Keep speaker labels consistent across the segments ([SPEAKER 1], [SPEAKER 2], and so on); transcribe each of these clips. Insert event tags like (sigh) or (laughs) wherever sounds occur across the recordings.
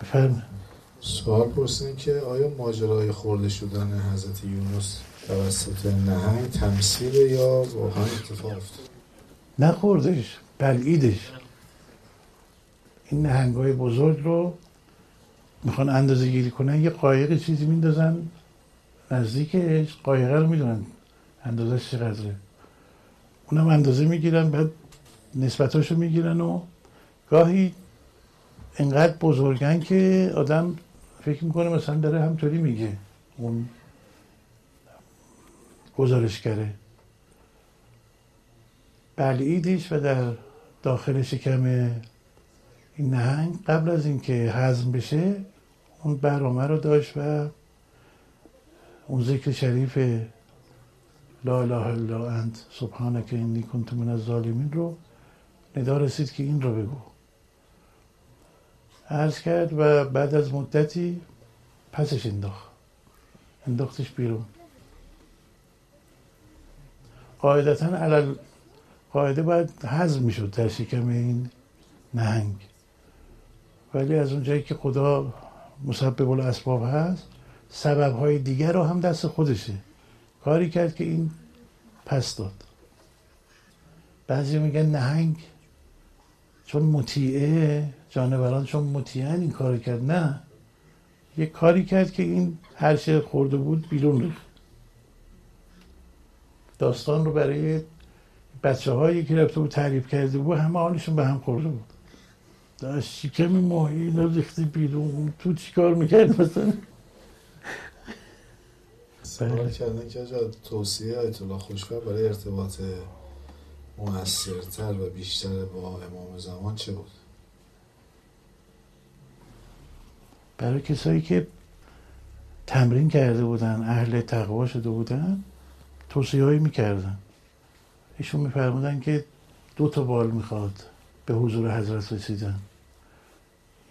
[SPEAKER 1] بفرمایید.
[SPEAKER 2] سوال پرسیدن که آیا ماجرای خورده شدن حضرت یونس توسط نهنگ تمثیل یا واقعا اتفاق افتاد
[SPEAKER 1] نه خوردش بلعیدش. این نهنگ های بزرگ رو می‌خوان اندازه گیری کنن یه قایق چیزی میندازن. نزدیکش قایقه رو می‌دونن. اندازه چقدره. اونم اندازه می‌گیرن بعد نسبتاشو می‌گیرن و گاهی انقدر بزرگن که آدم فکر می‌کنه مثلا داره همطوری میگه اون گزارشگره. بلعیدش و در داخل شکم این نهنگ قبل از اینکه هضم بشه اون برنامه رو داشت و اون ذکر شریف لا اله الا انت سبحانک انی کنت من الظالمین رو ندا رسید که این رو بگو. عرض کرد و بعد از مدتی پسش انداخت. انداختش بیرون. قاعدتا علل قاعده باید حذف می‌شد در شکم این نهنگ. ولی از اونجایی که خدا مسبب الاسباب هست سبب های دیگر رو هم دست خودشه. کاری کرد که این پس داد. بعضی میگن نهنگ چون مطیعه جانوران چون مطیعن این کار کرد نه. یه کاری کرد که این هر چه خورده بود بیرون ریخت. داستان رو برای بچه هایی که رفته بود تعریف کرده بود همه حالشون به هم خورده بود. داشت شکمی ماهی ریختی بیرون. تو چیکار می‌کرد مثلا؟
[SPEAKER 2] سوال کردن که توصیه آیت الله خوشبه برای ارتباط موثرتر و بیشتر با امام زمان چه بود؟
[SPEAKER 1] برای کسایی که تمرین کرده بودن اهل تقوا شده بودن توصیه هایی می‌کردن. ایشون میفرمودن که دو تا بال می‌خواد به حضور حضرت رسیدن.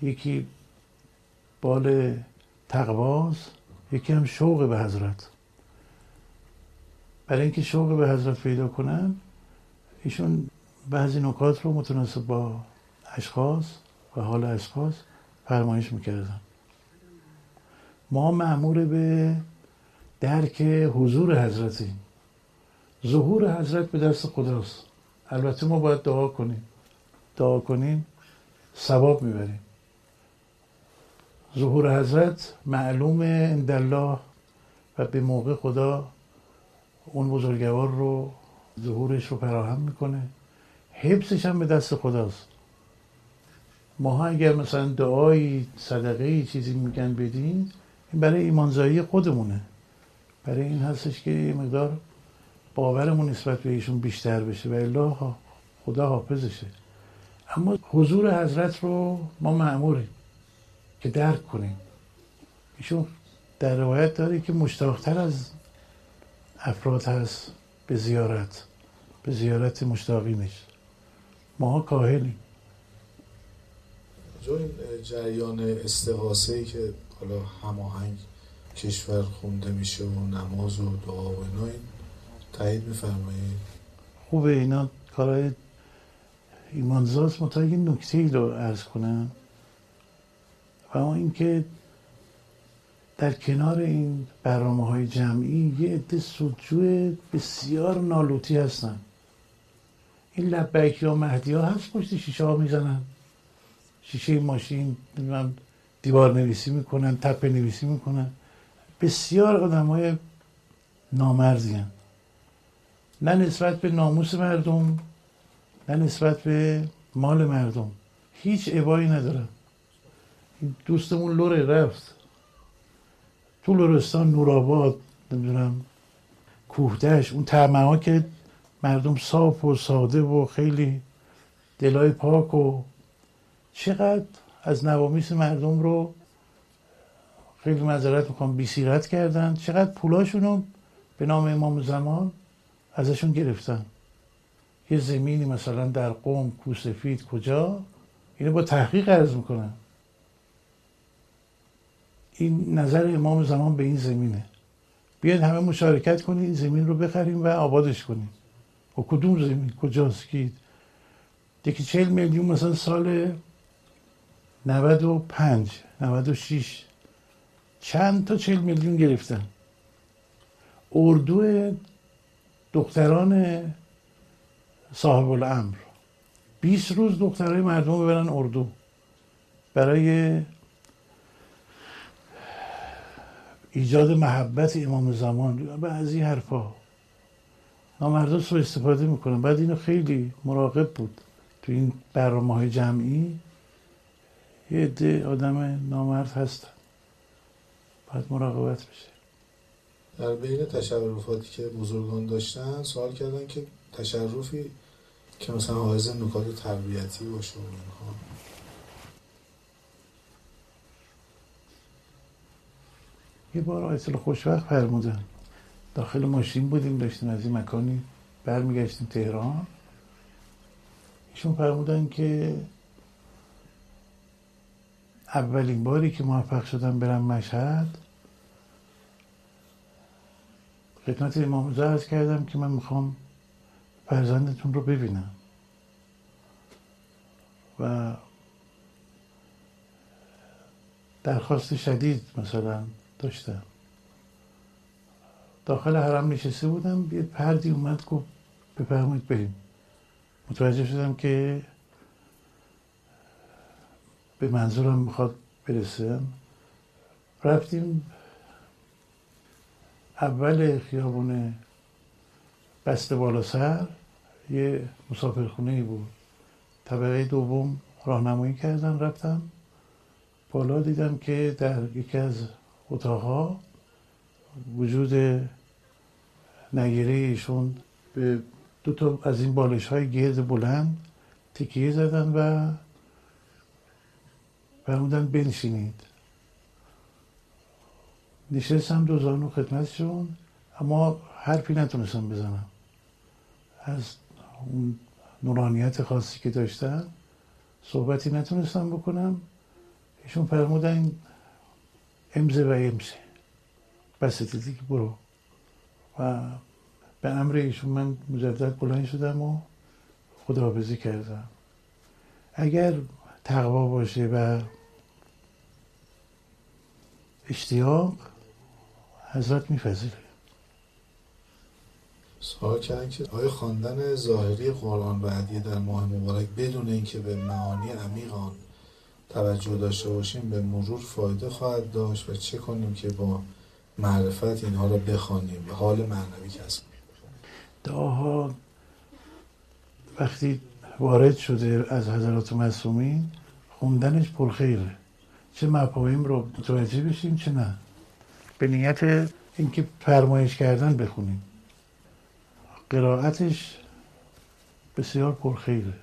[SPEAKER 1] یکی بال تقواز یکی هم شوق به حضرت. برای اینکه شوق به حضرت پیدا کنن ایشون بعضی نکات رو متناسب با اشخاص و حال اشخاص فرمایش می‌کردن. ما معمور به درک حضور حضرتیم. ظهور حضرت به دست خداست. البته ما باید دعا کنیم. دعا کنیم ثواب می‌بریم. ظهور حضرت معلوم الله و به موقع خدا اون بزرگوار رو ظهورش رو فراهم می‌کنه. حفظش هم به دست خداست. ما اگر مثلا دعایی صدقه چیزی میگن بدین این برای ایمانزایی خودمونه. برای این هستش که یه مقدار باورمون نسبت به ایشون بیشتر بشه و الله خدا حافظشه. اما حضور حضرت رو ما معموریم که درک کنیم. ایشون در روایت داره که مشتاقتر از افراد هست. به زیارت به زیارت مشتاقینش ماها کاهلیم
[SPEAKER 2] جو این جریان استغاثه ای که حالا هماهنگ کشور خونده میشه و نماز و دعا و اینا این تایید میفرمایید؟
[SPEAKER 1] خوبه اینا کارهای ایمانزاست این نکته ای رو ارز کنم و اینکه در کنار این برنامه های جمعی یه عده سجوع بسیار نالوتی هستن. این لبکی ها مهدی ها هست پشت شیشه ها می‌زنن. شیشه ماشین دیوار نویسی می‌کنن تپه نویسی می‌کنن. بسیار آدم های نامرزی نه نسبت به ناموس مردم نه نسبت به مال مردم. هیچ عبایی ندارن. دوستمون لوره رفت. تو لورستان نورآباد نمی‌دونم کوهدش اون تعمه ها که مردم صاف و ساده و خیلی دلای پاک و چقدر از نوامیس مردم رو خیلی مذارت می‌کنم بیسیرت کردن. چقدر پولاشون رو به نام امام زمان ازشون گرفتن. یه زمینی مثلا در قوم کوسفید کجا؟ اینو با تحقیق عرض می‌کنن این نظر امام زمان به این زمینه. بیاید همه مشارکت کنید این زمین رو بخریم و آبادش کنیم. و کدوم زمین؟ کجاست؟ که یکی چهل میلیون مثلا سال 95 96 چند تا چهل میلیون گرفتن؟ اردو دختران صاحب الامر 20 روز دخترای مردم ببرن اردو. برای ایجاد محبت امام زمان. به از این حرفا. نامردا سو استفاده می‌کنن. بعد اینو خیلی مراقب بود. تو این برنامه های جمعی یه عده آدم نامرد هستن. باید مراقبت بشه.
[SPEAKER 2] در بین تشرفاتی که بزرگان داشتن سوال کردن که تشرفی که مثلا حائز نکات تربیتی باشه و
[SPEAKER 1] یه بار آیت خوشوقت فرمودن. داخل ماشین بودیم داشتیم از این مکانی برمیگشتیم تهران. ایشون فرمودن که اولین باری که موفق شدم برم مشهد خدمت امام عرض کردم که من می‌خوام فرزندتون رو ببینم. و درخواست شدید مثلا داشتم داخل حرم نشسته بودم یه پردی اومد گفت بفرمایید بریم. متوجه شدم که به منظورم می‌خواد برسم رفتیم اول خیابون بست بالا سر. یه مسافرخونه ای بود. طبقه دوم راهنمایی کردن رفتم. بالا دیدم که در یکی از اتاقها وجود نگیره ایشون به دو تا از این بالش های گرد بلند تکیه زدن و فرمودن بنشینید. نشستم دو زانو خدمتشون اما حرفی نتونستم بزنم. از اون نورانیت خاصی که داشتن صحبتی نتونستم بکنم. ایشون فرمودن امزه و امزه بس دیگه برو. و به امر ایشون من مجدد بلند شدم و خداحافظی کردم. اگر تقوا باشه و اشتیاق حضرت میپذیره.
[SPEAKER 2] سوال کردن که آیا خواندن ظاهری قرآن و در ماه مبارک بدون اینکه به معانی عمیق آن توجه داشته باشیم به مرور فایده خواهد داشت و چه کنیم که با معرفت اینها را بخوانیم و حال معنوی کسب
[SPEAKER 1] دعاها وقتی وارد شده از حضرات معصومین خوندنش پرخیره. چه مفاهیم رو متوجه بشیم چه نه. به نیت اینکه فرمایش کردن بخونیم. قرائتش بسیار پرخیره.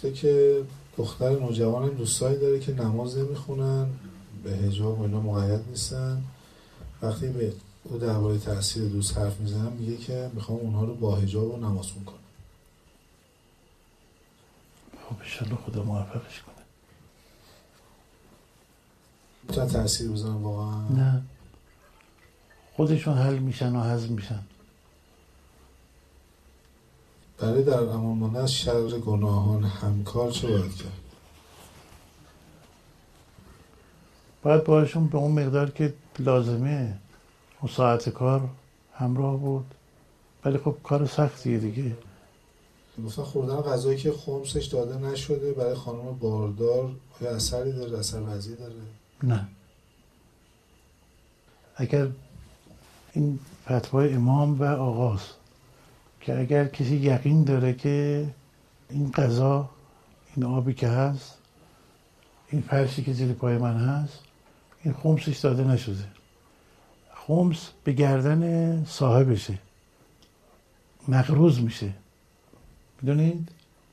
[SPEAKER 2] گفته که دختر نوجوان هم دوستایی داره که نماز نمی‌خونن به هجاب و اینا مقید نیستن. وقتی به او درباره تاثیر دوست حرف می‌زنم میگه که می‌خوام اونها رو با هجاب و نمازون کنم.
[SPEAKER 1] خب خدا موفقش کنه.
[SPEAKER 2] می‌تونن تاثیر بزنن واقعا؟
[SPEAKER 1] نه. خودشون حل میشن و هضم میشن.
[SPEAKER 2] برای در امان از شر گناهان همکار چه باید کرد؟
[SPEAKER 1] باید باشون به اون مقدار که لازمه اون ساعت کار همراه بود. ولی خب کار سختیه دیگه.
[SPEAKER 2] گفتن خوردن غذایی که خمسش داده نشده برای خانم باردار آیا اثری داره اثر وضعی داره؟
[SPEAKER 1] نه. اگر این فتوای امام و آغاز که اگر کسی یقین داره که این غذا این آبی که هست این فرشی که زیر پای من هست این خمسش داده نشده. خمس به گردن صاحبشه. مقروض میشه. می‌دونید؟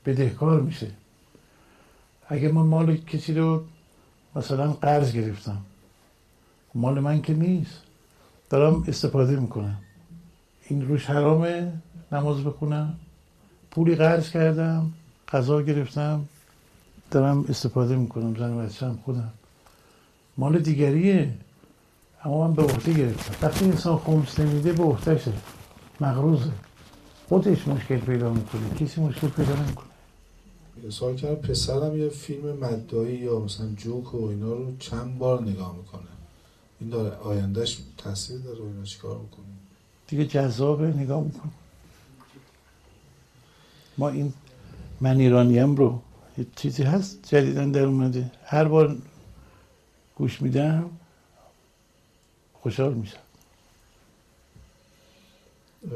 [SPEAKER 1] بدهکار میشه. اگه من مال کسی رو مثلا قرض گرفتم مال من که نیست. دارم استفاده می‌کنم. این روش حرامه. نماز بخونم. پولی قرض کردم غذا گرفتم. دارم استفاده می‌کنم زن بچه‌م خودم. مال دیگریه. اما من به عهده گرفتم. وقتی انسان خمس نمیده به عهدهشه مغروزه. خودش مشکل پیدا می‌کنه. کسی مشکل پیدا نمی‌کنه.
[SPEAKER 2] سوال کردم. پسرم یه فیلم مدایی یا مثلا جوک و اینا رو چند بار نگاه می‌کنه. این داره آیندهش تاثیر داره اینا چیکار بکنیم
[SPEAKER 1] دیگه جذابه نگاه می‌کنه. ما این من ایرانیم رو یه چیزی هست جدیدن در اومده. هر بار گوش میدم خوشحال میشم.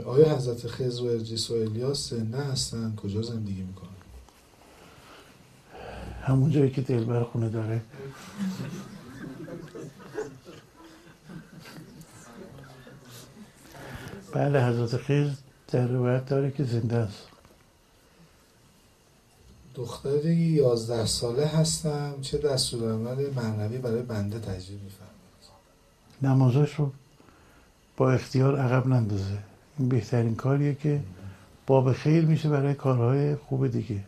[SPEAKER 2] آیا حضرت خضر و ارجیس و الیاس نه هستن؟ کجا زندگی می‌کنن؟
[SPEAKER 1] همون جایی که دلبر خونه داره. بله حضرت خیز در روایت داره که زنده است.
[SPEAKER 2] دختری یازده ساله هستم. چه دستورالعمل معنوی برای بنده تجریب میفرمایید
[SPEAKER 1] نمازاش رو با اختیار عقب نندازه. این بهترین کاریه که باب خیر میشه برای کارهای خوب دیگه.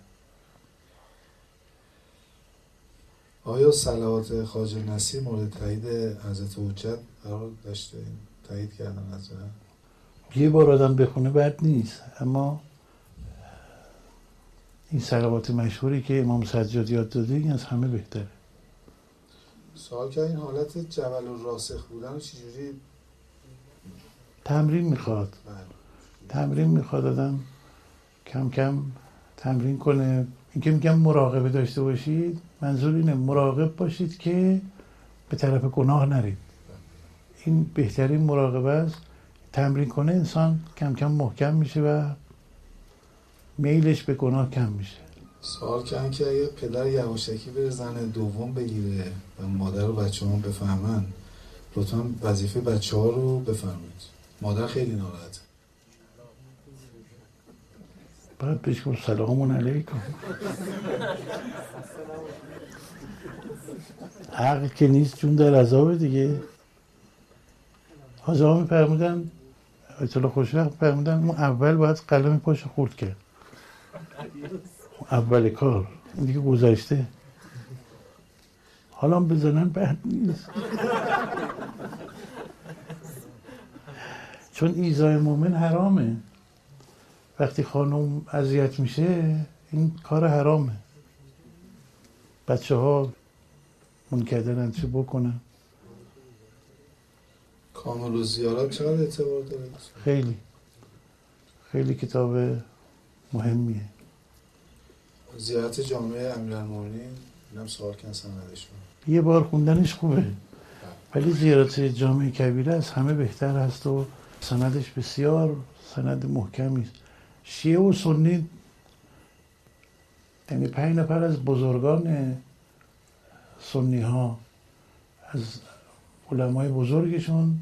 [SPEAKER 2] آیا صلوات خواجه نصیر مورد تایید حضرت حجت قرار داشته؟ تایید کردن از
[SPEAKER 1] یه بار آدم بخونه بد نیست اما این صلوات مشهوری که امام سجاد یاد داده این از همه بهتره.
[SPEAKER 2] سوال که این حالت جبل و راسخ بودن چجوری
[SPEAKER 1] تمرین می‌خواد.
[SPEAKER 2] بله.
[SPEAKER 1] تمرین می‌خواد آدم کم کم تمرین کنه. اینکه میگم مراقبه داشته باشید منظور اینه مراقب باشید که به طرف گناه نرید. این بهترین مراقبه است. تمرین کنه انسان کم کم محکم میشه و میلش به گناه کم میشه.
[SPEAKER 2] سوال کردن که اگه پدر یواشکی بره زن دوم بگیره و مادر و بچه هم بفهمن لطفا وظیفه بچه ها رو بفرمایید. مادر خیلی ناراحته.
[SPEAKER 1] بعد بهش گفت سلامون علیکم. عقل که نیست چون در عذاب دیگه. حاج آقا میفرمودن الله خوشوقت فرمودن اون اول باید قلم پاش خورد کرد. اول کار. این دیگه گذشته. حالا بزنن بد نیست. چون ایزای مومن حرامه. وقتی خانم اذیت میشه این کار حرامه. بچه ها منکدرن چه بکنن؟
[SPEAKER 2] کامل و زیارت چقدر اعتبار داره؟
[SPEAKER 1] خیلی. خیلی کتاب مهمیه.
[SPEAKER 2] زیارت جامعه امیرالمومنین اینم سوال کن سندشون
[SPEAKER 1] یه بار خوندنش خوبه. ولی زیارت جامعه کبیره از همه بهتر هست و سندش بسیار سند محکمی است. شیعه و سنی یعنی پنج نفر از بزرگان سنی ها از علمای بزرگشون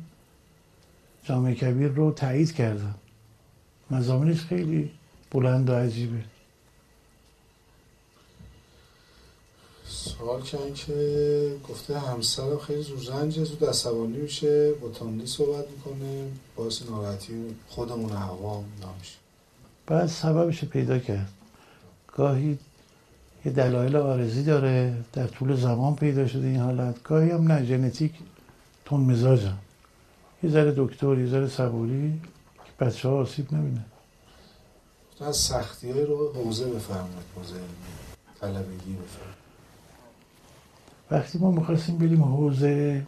[SPEAKER 1] جامعه کبیر رو تایید کردن. مزامینش خیلی بلند و عجیبه.
[SPEAKER 2] سوال کن که گفته همسرم خیلی زوزنجه زود عصبانی میشه با تاندی صحبت می‌کنه باعث ناراحتی خودمون هوا نمیشه.
[SPEAKER 1] بعد سببش پیدا کرد. گاهی یه دلایل آرزی داره در طول زمان پیدا شده این حالت. گاهی هم نه ژنتیک تون مزاجم یه ذره دکتر یه ذره صبوری که بچه ها آسیب نبینه.
[SPEAKER 2] از سختی های رو حوزه بفرمایید حوزه طلبگی بفرمایید
[SPEAKER 1] وقتی ما می‌خواستیم بریم حوزه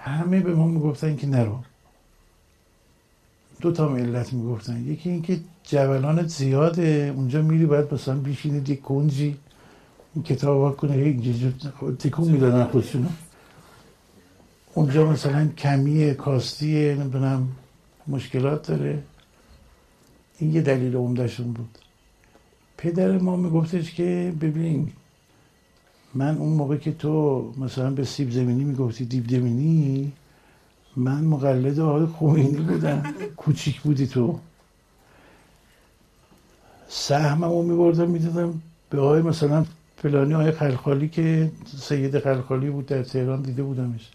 [SPEAKER 1] همه به ما می‌گفتن که نرو. دو تا علت می‌گفتن. یکی اینکه جبلانت زیاده اونجا میری باید مثلا بیشینید یک کنجی این کتاب ها کنه اینجا تکون می‌دادن خودشونو. اونجا مثلا کمی کاستی نمی‌دونم مشکلات داره. این یه دلیل عمدهشون بود. پدر ما میگفتش که ببین من اون موقع که تو مثلا به سیب زمینی می‌گفتی دیب زمینی من مقلد آقای خمینی بودم. (laughs) کوچیک بودی تو. سهممو میبردم می‌دادم به آقای مثلا فلانی آقای خلخالی که سید خلخالی بود در تهران دیده بودمش.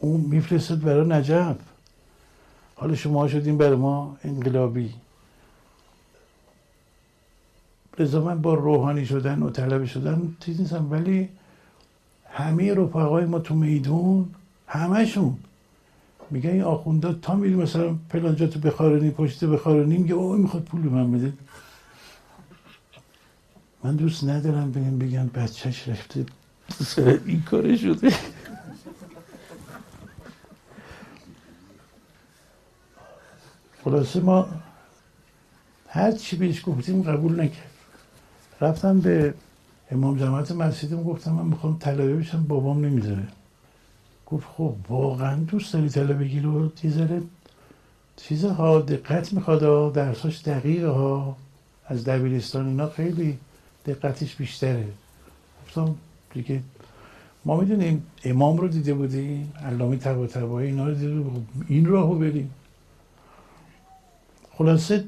[SPEAKER 1] اون میفرستد برای نجف. حالا شما شدیم برای ما انقلابی. رضا من با روحانی شدن و طلبه شدن چیز نیستم ولی همه رفقای ما تو میدون همشون میگه این آخونده تا میری مثلا پلانجا تو بخارونی پشت بخارونی میگه او می‌خواد پول من بده. من دوست ندارم بگم بگم بچهش رفته. این کاره شده؟ خلاصه ما هر چی بهش گفتیم قبول نکرد. رفتم به امام جماعت مسجدم گفتم من می‌خوام طلبه بشم بابام نمی‌ذاره. گفت خب واقعا دوست داری طلبگی رو یه ذره چیزها دقت می‌خواد درساش دقیقه ها. از دبیرستان اینا خیلی دقتش بیشتره. گفتم دیگه ما می‌دونیم امام رو دیده بودیم علامه تبا اینا رو دیده بودیم. این راهو بریم. خلاصه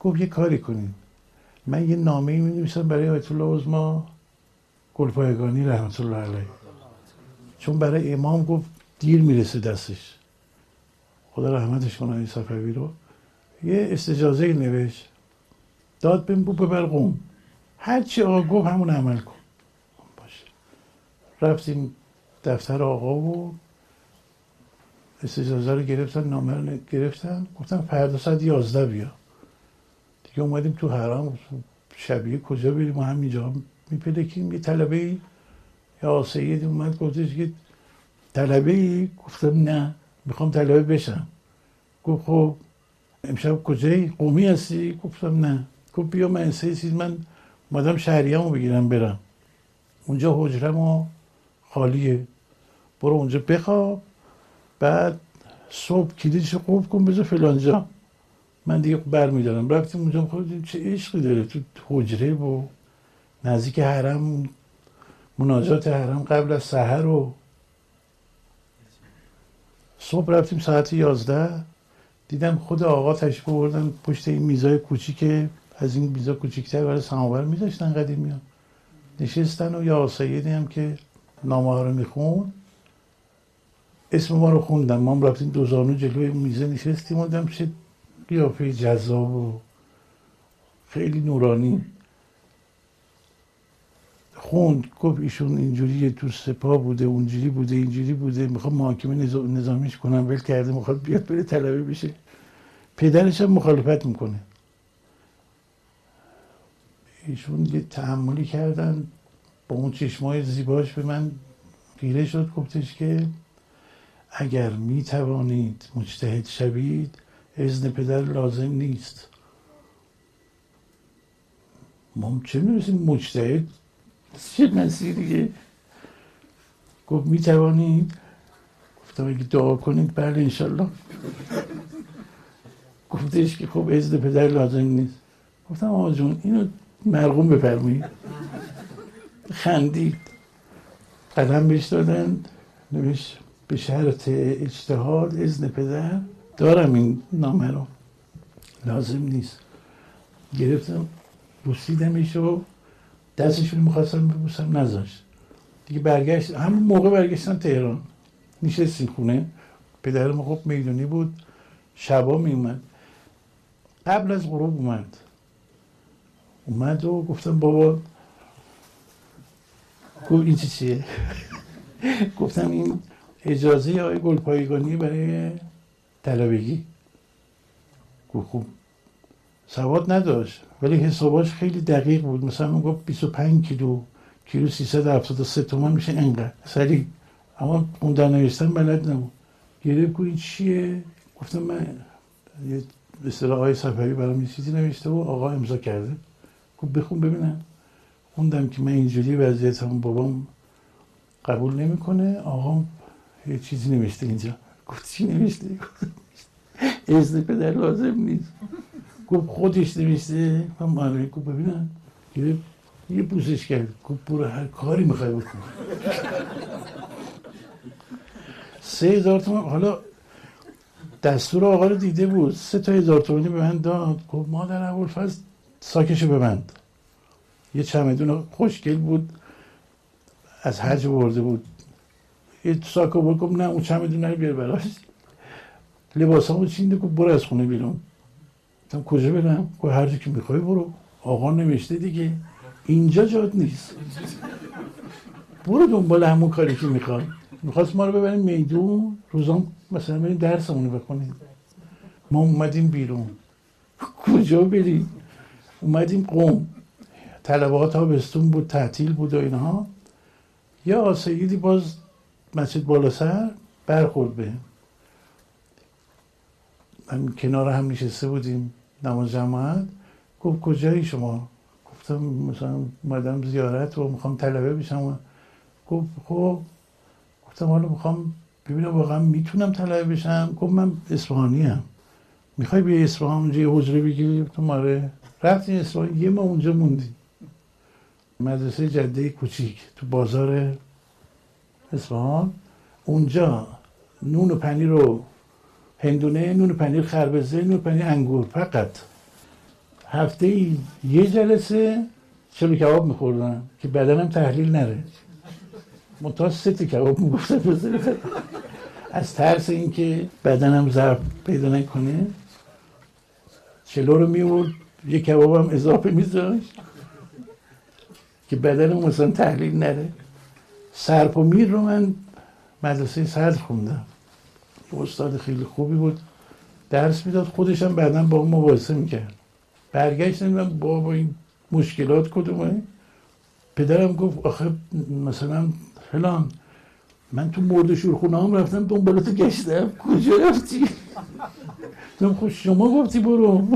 [SPEAKER 1] گفت یه کاری کنیم من یه نامه می نویسم برای آیت الله عظما گلپایگانی رحمت الله علیه. چون برای امام گفت دیر می‌رسه دستش. خدا رحمتش کنه این صفوی رو. یه استجازه نوشت. داد بهم بو ببر قوم هر چی آقا گفت همون عمل کن. باشه. رفتیم دفتر آقا و استجازه رو گرفتن نامه رو گرفتن. گفتن فردا ساعت یازده بیا. دیگه اومدیم تو حرام شبیه کجا بریم؟ و همینجا میپلکیم. یه طلبه ای یا سید اومد گفتش که طلبه ای؟ گفتم نه می‌خوام طلبه بشم. گفت خب امشب کجایی؟ قومی هستی؟ گفتم نه. گفت بیا من سه من اومدم شهریه‌مو بگیرم برم. اونجا حجرم خالیه. برو اونجا بخواب. بعد صبح کلیدش قوب کن بذار فلانجا من دیگه برمیدارم. رفتیم اونجا خود چه عشقی داره تو حجره و نزدیک حرم مناجات حرم قبل از سحر و صبح رفتیم ساعت یازده. دیدم خود آقا تشریف بردن پشت این میزای کوچیک از این میزا کوچیکتر برای سماور میذاشتن قدیمی ها نشستن و یا سیدی هم که نامه ها رو میخون اسم ما رو خوندم. ما هم رفتیم دو زانو جلوی میزه نشستیم و دیدم چه قیافه جذاب و خیلی نورانی. خوند گفت ایشون اینجوری تو سپاه بوده اونجوری بوده اینجوری بوده. می‌خوام محاکمه نظامیش کنم. ول کرده. می‌خواد بیاد بره طلبه بشه. پدرش هم مخالفت می‌کنه. ایشون یه تحملی کردن. با اون چشمای زیباش به من خیره شد. گفتش که اگر می توانید مجتهد شوید اذن پدر لازم نیست. چه می‌رسیم مجتهد؟ چه مسیریه؟ گفت می توانید گفتم اگه دعا کنید بله انشالله. گفتش که خب اذن پدر لازم نیست. گفتم آقا جون اینو مرغوم بفرمایید. خندید. قدم بهش دادن به شرط اجتهاد اذن پدر. دارم این نامه رو. لازم نیست. گرفتم بوسیدمش و دستشون می‌خواستم ببوسم نذاشت. دیگه برگشت همون موقع برگشتم تهران. نشستیم خونه. پدرم خب می‌دونی بود. شبا میومد قبل از غروب اومد. اومد و گفتم بابا گفت این چیه؟ (laughs) گفتم این اجازه آقای گلپایگانی برای طلبگی؟ خوب سواد نداشت ولی حساباش خیلی دقیق بود. مثلا من گفت 25 کیلو کیلو 373 تومن میشه انقدر. سریع. اما در نوشتن بلد نبود. گریب این چیه؟ گفتم من یه اصطلاح آقای صفحی برام چیزی نوشته و آقا امضا کرده. گفت بخون ببینم. خوندم که من اینجوری وضعیت هم بابام قبول نمی‌کنه. آقا یه چیزی نوشته اینجا گفت چی نوشته اذن پدر لازم نیست گفت خودش نوشته من معنی گفت ببینم یه بوسش کرد گفت برو هر کاری می‌خوای بکن سه هزار تومن حالا دستور آقا رو دیده بود سه تا هزار تومنی به من داد گفت اول فاز ساکشو ببند یه چمدون خوشگل بود از حج برده بود یه ساکو گفت نه اون چمدون رو بیار براش لباس همون چینده گفت برو از خونه بیرون. گفتم کجا برم؟ گفت هر که می‌خوای برو. آقا نوشته دیگه اینجا جاد نیست. برو دنبال همون کاری که می‌خوای. می‌خواست ما رو ببریم میدون روزان مثلا بریم درسمونو بکنیم ما اومدیم بیرون. کجا بریم؟ اومدیم قوم طلبات تابستون بود تعطیل بود و اینها. یا آسیدی باز مسجد بالا سر برخورد به من کنار هم نشسته بودیم نماز جماعت. گفت کجایی شما؟ گفتم مثلا اومدم زیارت و می‌خوام طلبه بشم. گفت خب. گفتم حالا می‌خوام ببینم واقعا می‌تونم طلبه بشم؟ گفت من اصفهانی هم می‌خوای بیا اصفهان اونجا یه حجره بگیری؟ تو ماره رفتیم اصفهان یه ما اونجا موندیم. مدرسه جده کوچیک تو بازار اصفهان. اونجا نون و پنیر رو هندونه نون و پنیر خربزه نون و پنیر انگور فقط. هفته ای یه جلسه چلو کباب میخوردم که بدنم تحلیل نره. منتها سه کباب می‌گفتم از ترس اینکه بدنم ضرب پیدا نکنه چلو رو میورد یه کباب هم اضافه میذاشت که بدنم مثلا تحلیل نره. سرپ و میر رو من مدرسه صدر خوندم. استاد خیلی خوبی بود. درس می‌داد. خودش هم بعدا با اون مباحثه می‌کرد. برگشت من با این مشکلات کدومه؟ پدرم گفت آخه مثلا فلان. من تو مرد شورخونه هم رفتم دنبالتو گشتم. کجا رفتی؟ گفتم خب شما گفتی برو.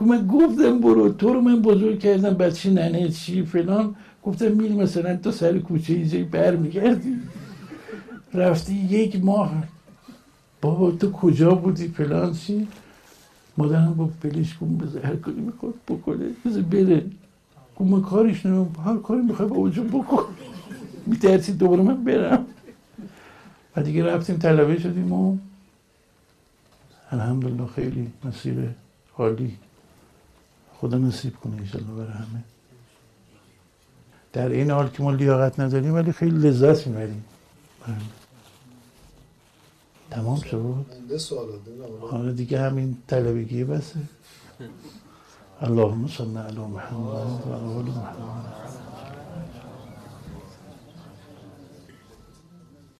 [SPEAKER 1] من گفتم برو. تو رو من بزرگ کردم. بچه ننه چی فلان. گفتم میری مثلا تا سر کوچه ایجایی برمیگردی؟ رفتی یک ماه بابا تو کجا بودی فلان چی؟ مادرم گفت بلیش کن بذار هر کاری می‌خواد بکنه بذار بره. گفت من کارش نمیم هر کاری می‌خواد با وجود بکن. میترسی دوباره من برم. و دیگه رفتیم طلبه شدیم و الحمدلله خیلی مسیر حالی خدا نصیب کنه ایشالله برای همه. در این حال که ما لیاقت نداریم ولی خیلی لذت می‌بریم. تمام شد؟ حالا دیگه همین طلبگی بسه (laughs) اللهم صل علی محمد و آل محمد.